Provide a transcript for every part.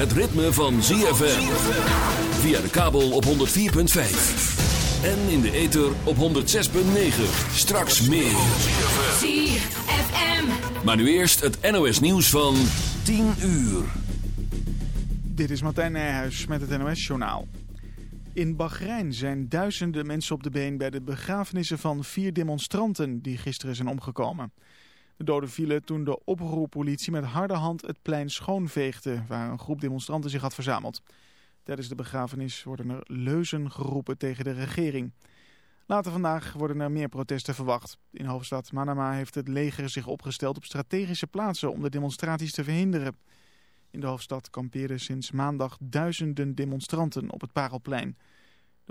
het ritme van ZFM. Via de kabel op 104.5. En in de ether op 106.9. Straks meer. ZFM. Maar nu eerst het NOS nieuws van 10 uur. Dit is Martijn Nijhuis met het NOS-journaal. In Bahrein zijn duizenden mensen op de been bij de begrafenissen van vier demonstranten die gisteren zijn omgekomen. De doden vielen toen de oproerpolitie met harde hand het plein schoonveegde waar een groep demonstranten zich had verzameld. Tijdens de begrafenis worden er leuzen geroepen tegen de regering. Later vandaag worden er meer protesten verwacht. In hoofdstad Manama heeft het leger zich opgesteld op strategische plaatsen om de demonstraties te verhinderen. In de hoofdstad kampeerden sinds maandag duizenden demonstranten op het Parelplein.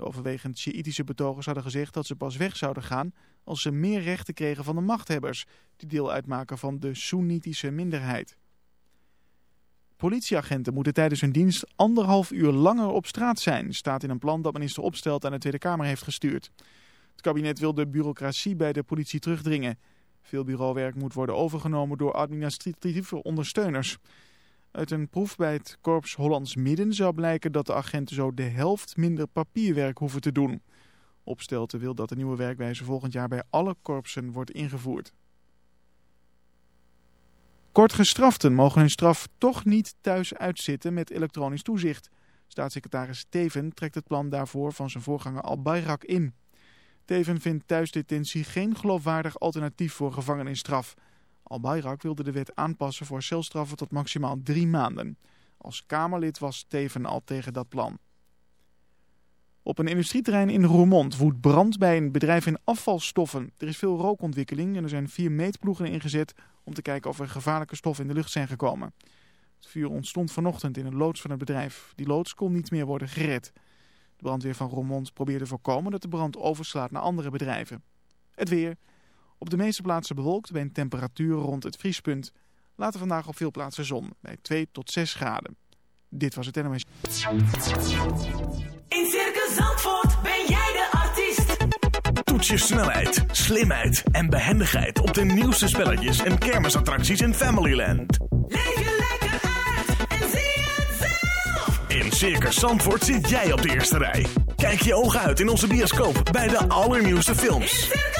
De overwegend Sjiïtische betogers hadden gezegd dat ze pas weg zouden gaan als ze meer rechten kregen van de machthebbers, die deel uitmaken van de Soenitische minderheid. Politieagenten moeten tijdens hun dienst anderhalf uur langer op straat zijn, staat in een plan dat minister Opstelt aan de Tweede Kamer heeft gestuurd. Het kabinet wil de bureaucratie bij de politie terugdringen. Veel bureauwerk moet worden overgenomen door administratieve ondersteuners. Uit een proef bij het Korps Hollands Midden zou blijken dat de agenten zo de helft minder papierwerk hoeven te doen. Opstelten wil dat de nieuwe werkwijze volgend jaar bij alle korpsen wordt ingevoerd. Kortgestraften mogen hun straf toch niet thuis uitzitten met elektronisch toezicht. Staatssecretaris Teven trekt het plan daarvoor van zijn voorganger Al Bayrak in. Teven vindt thuisdetentie geen geloofwaardig alternatief voor gevangenisstraf. Al Bayrak wilde de wet aanpassen voor celstraffen tot maximaal drie maanden. Als Kamerlid was Teven al tegen dat plan. Op een industrieterrein in Roermond woedt brand bij een bedrijf in afvalstoffen. Er is veel rookontwikkeling en er zijn vier meetploegen ingezet om te kijken of er gevaarlijke stoffen in de lucht zijn gekomen. Het vuur ontstond vanochtend in een loods van het bedrijf. Die loods kon niet meer worden gered. De brandweer van Roermond probeerde voorkomen dat de brand overslaat naar andere bedrijven. Het weer. Op de meeste plaatsen bewolkt bij een temperatuur rond het vriespunt. Later vandaag op veel plaatsen zon bij 2 tot 6 graden. Dit was het NMS. In Circus Zandvoort ben jij de artiest. Toets je snelheid, slimheid en behendigheid op de nieuwste spelletjes en kermisattracties in Familyland. Leef je lekker uit en zie het zelf. In Circus Zandvoort zit jij op de eerste rij. Kijk je ogen uit in onze bioscoop bij de allernieuwste In films. Circus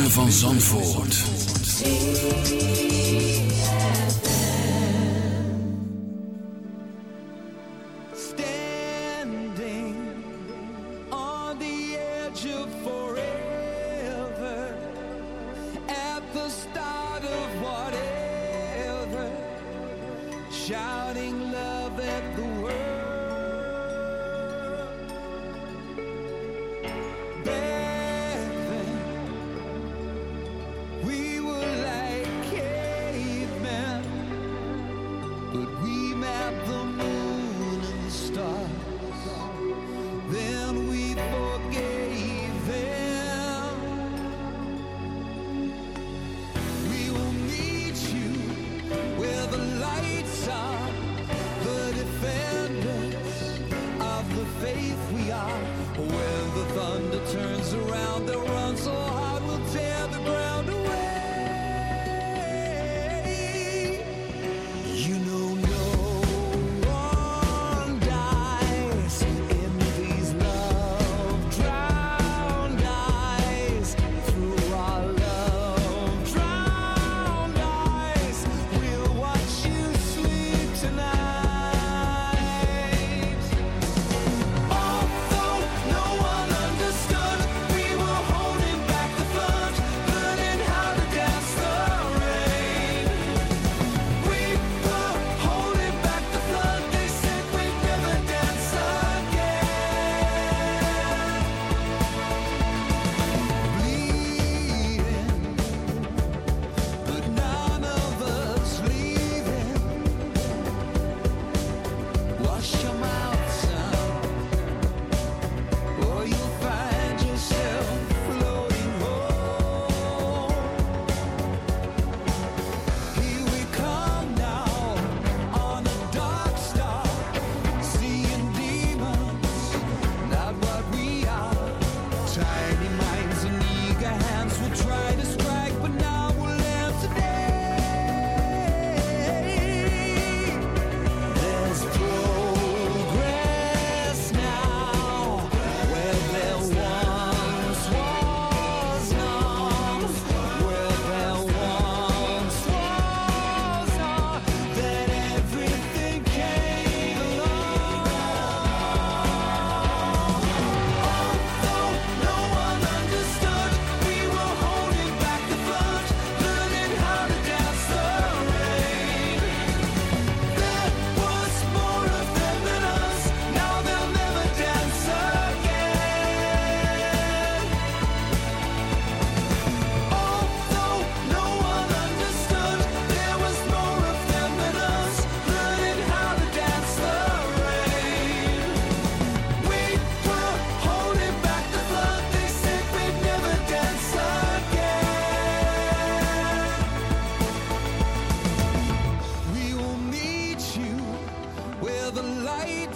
Van Zandvoort.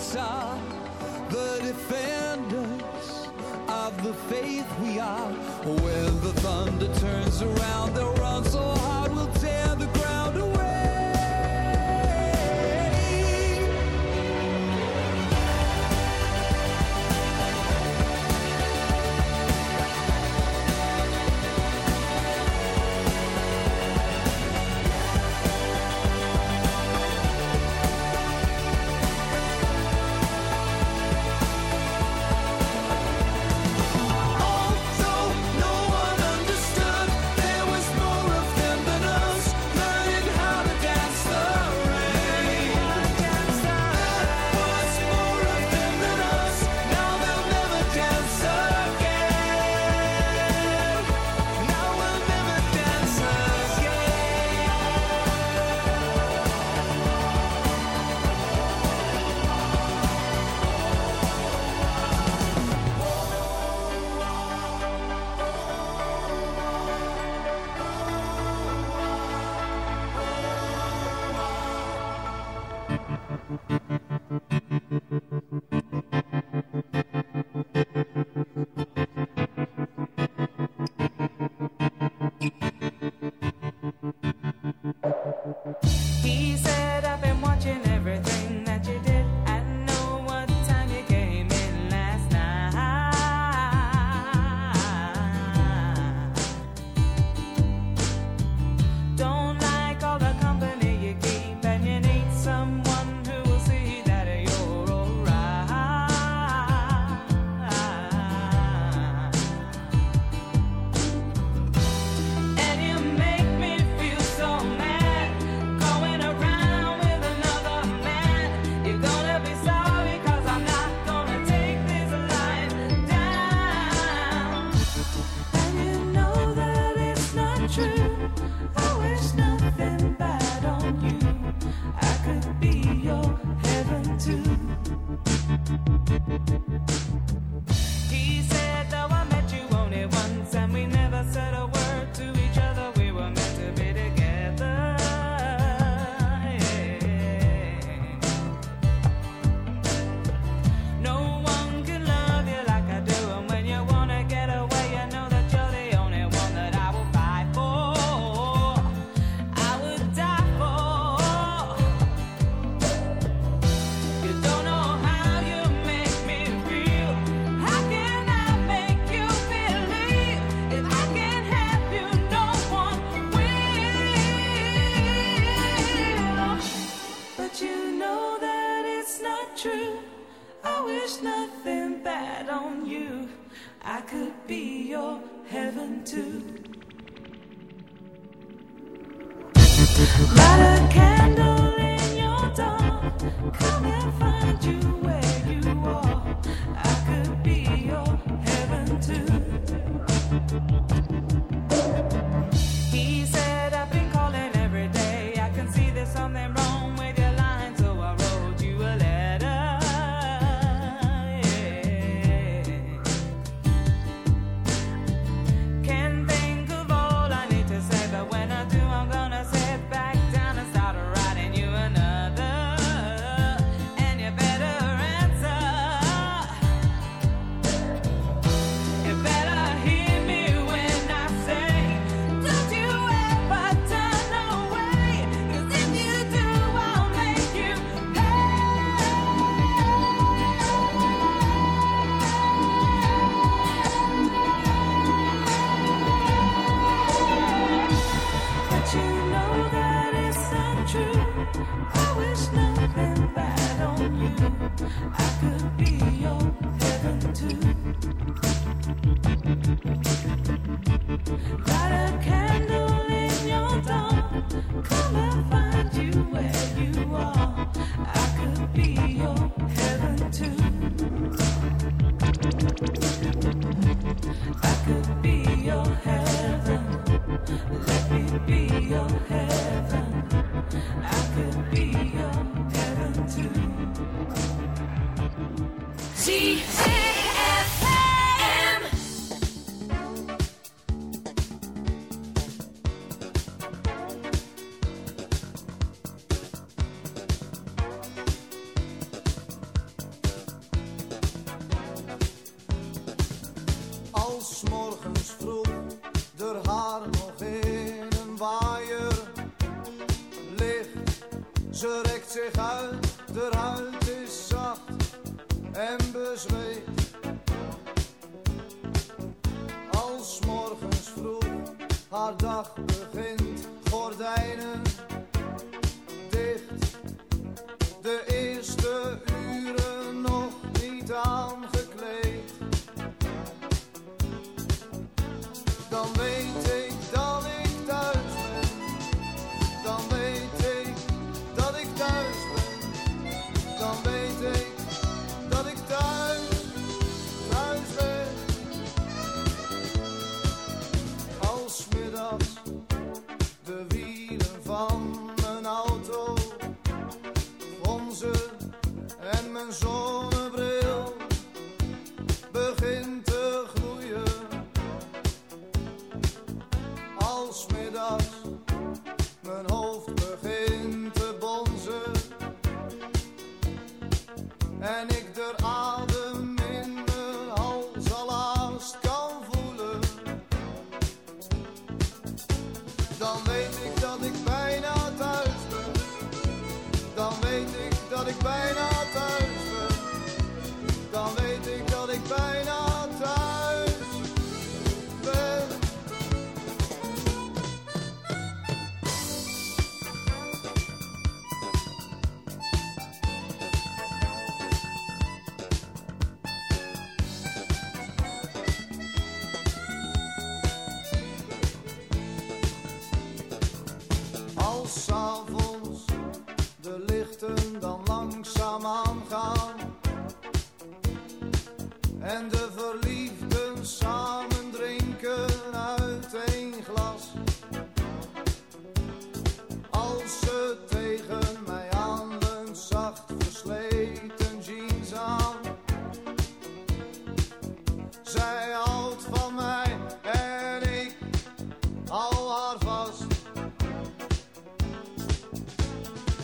Yes, are the defenders of the faith we are. When the thunder turns around, they'll run so hard we'll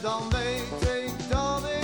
all they take, all they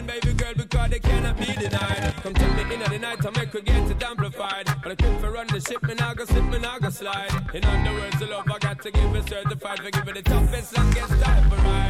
feeling, baby girl, because they cannot be denied. Come take me in the night, I make her get it amplified. But I quit for run the ship, and I go slip, and I go slide. In other words, the love I got to give it certified. For giving the toughest, longest time for ride.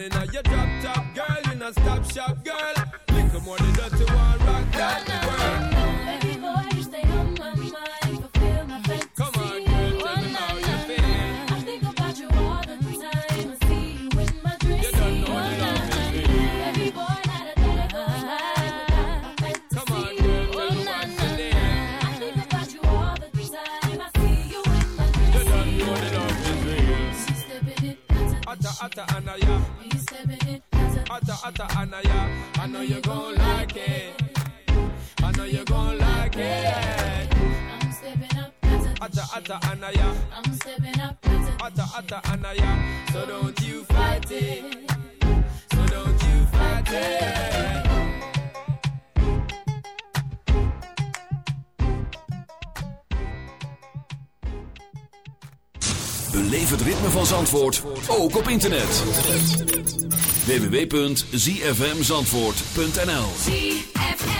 down in a your drop top, girl, in a stop shop, girl. Little more the dirty one rock that world. hotter, and ya. I know you gon' like it. I know you gon' like it. I'm stepping up. Atta atta anaya, I'm stepping up. Atta atta anaya, so don't you fight it, so don't you fight it. Beleef het ritme van Zandvoort ook op internet www.zfmzandvoort.nl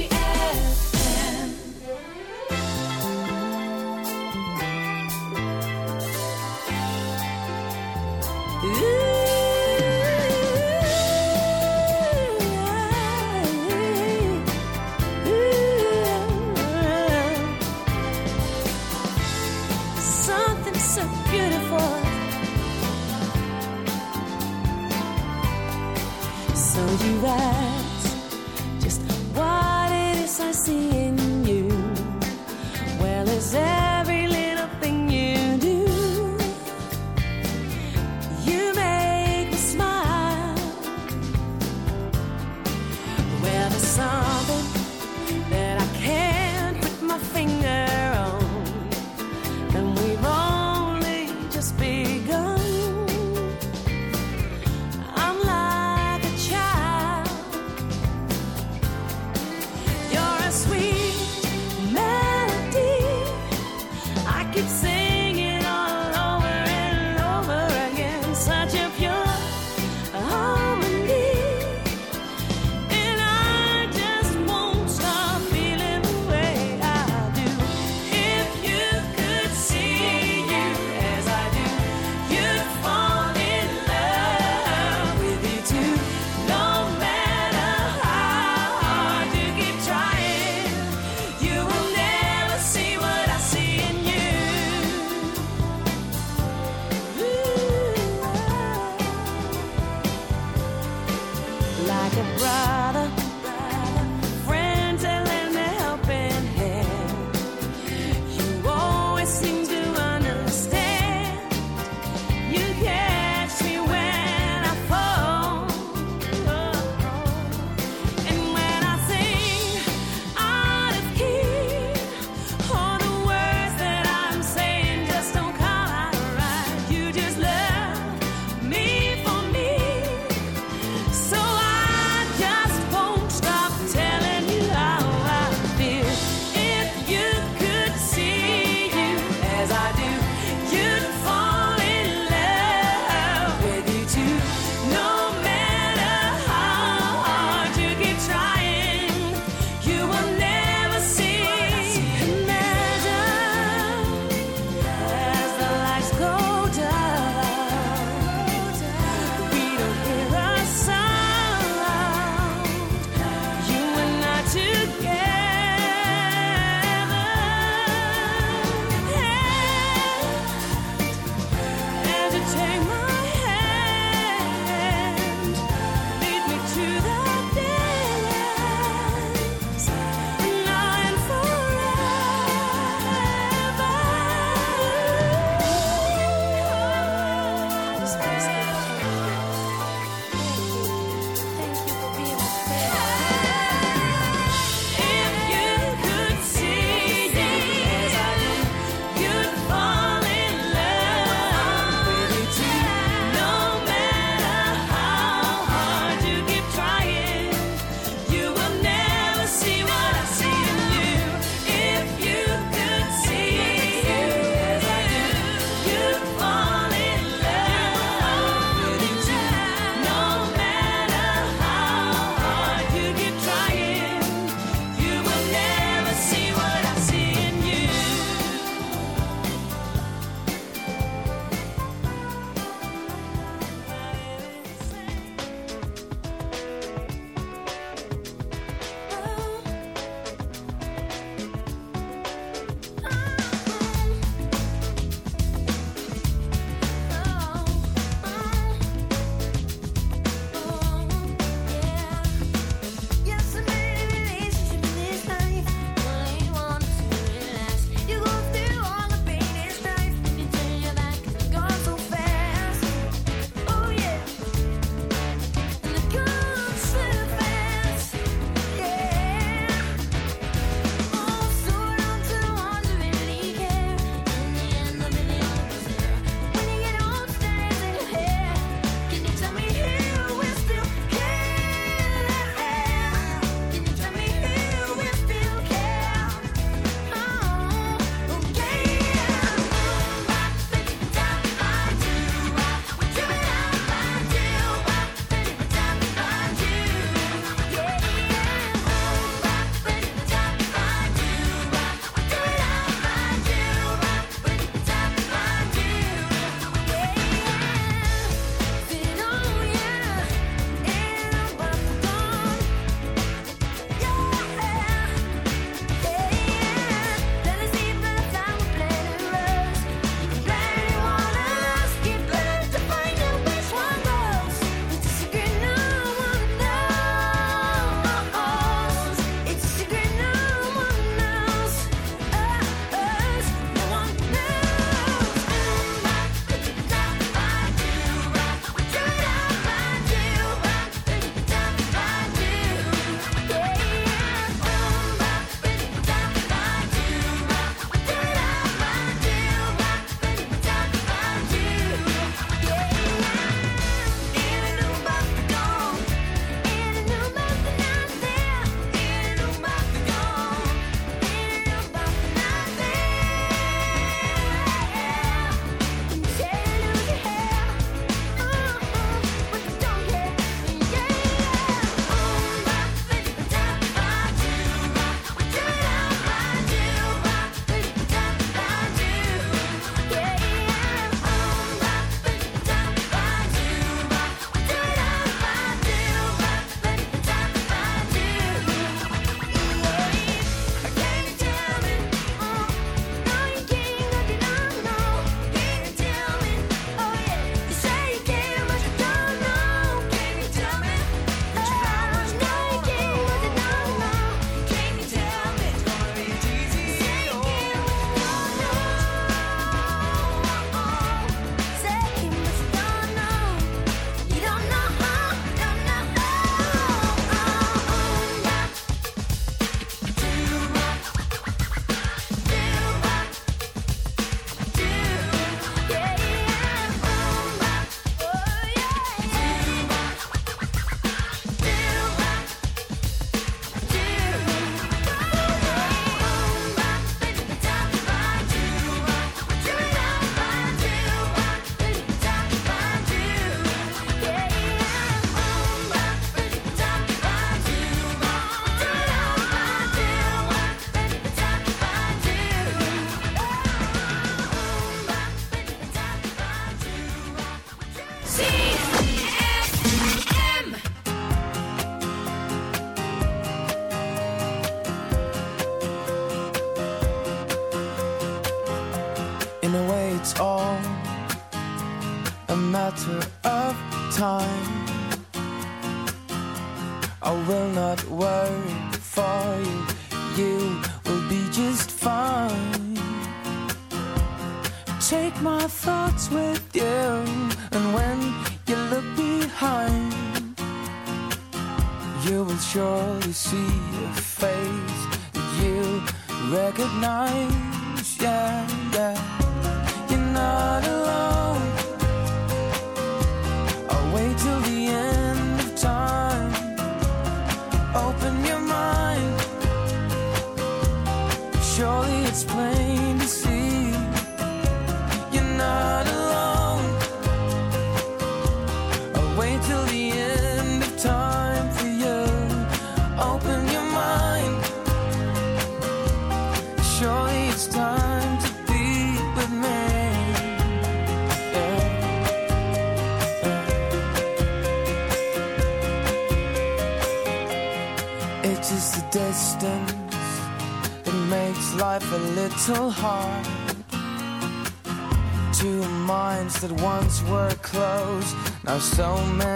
so many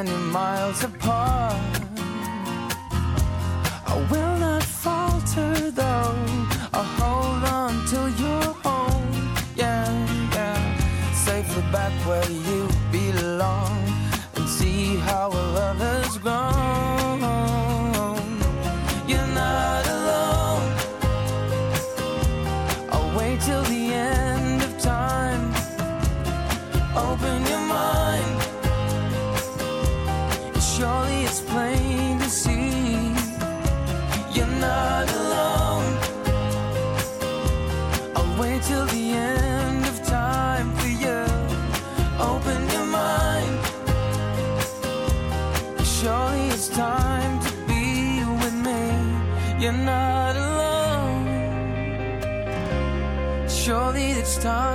time.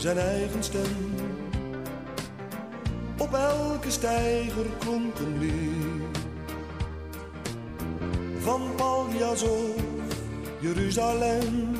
zijn eigen stem. Op elke stijger klonk een lied. Van Paljas of Jeruzalem.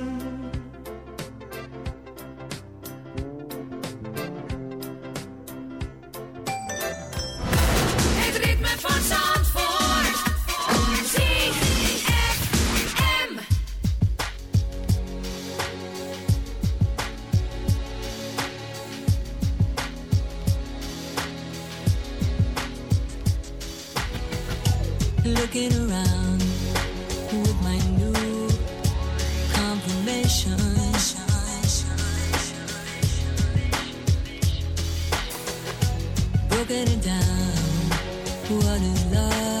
It down. Love?